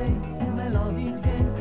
and I love these games.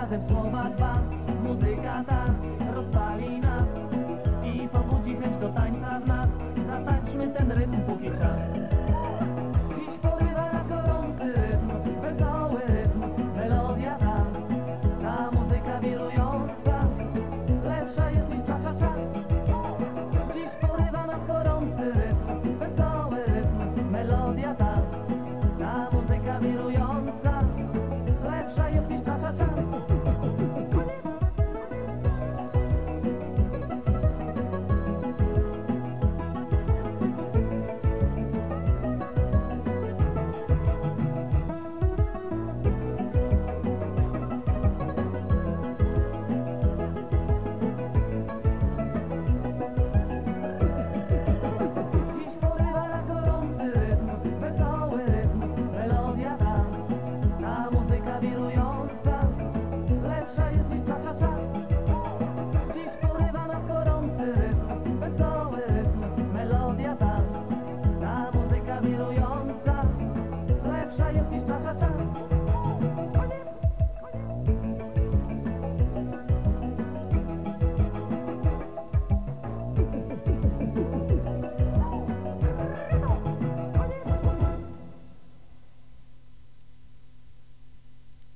razem słowa dwa, muzyka ta.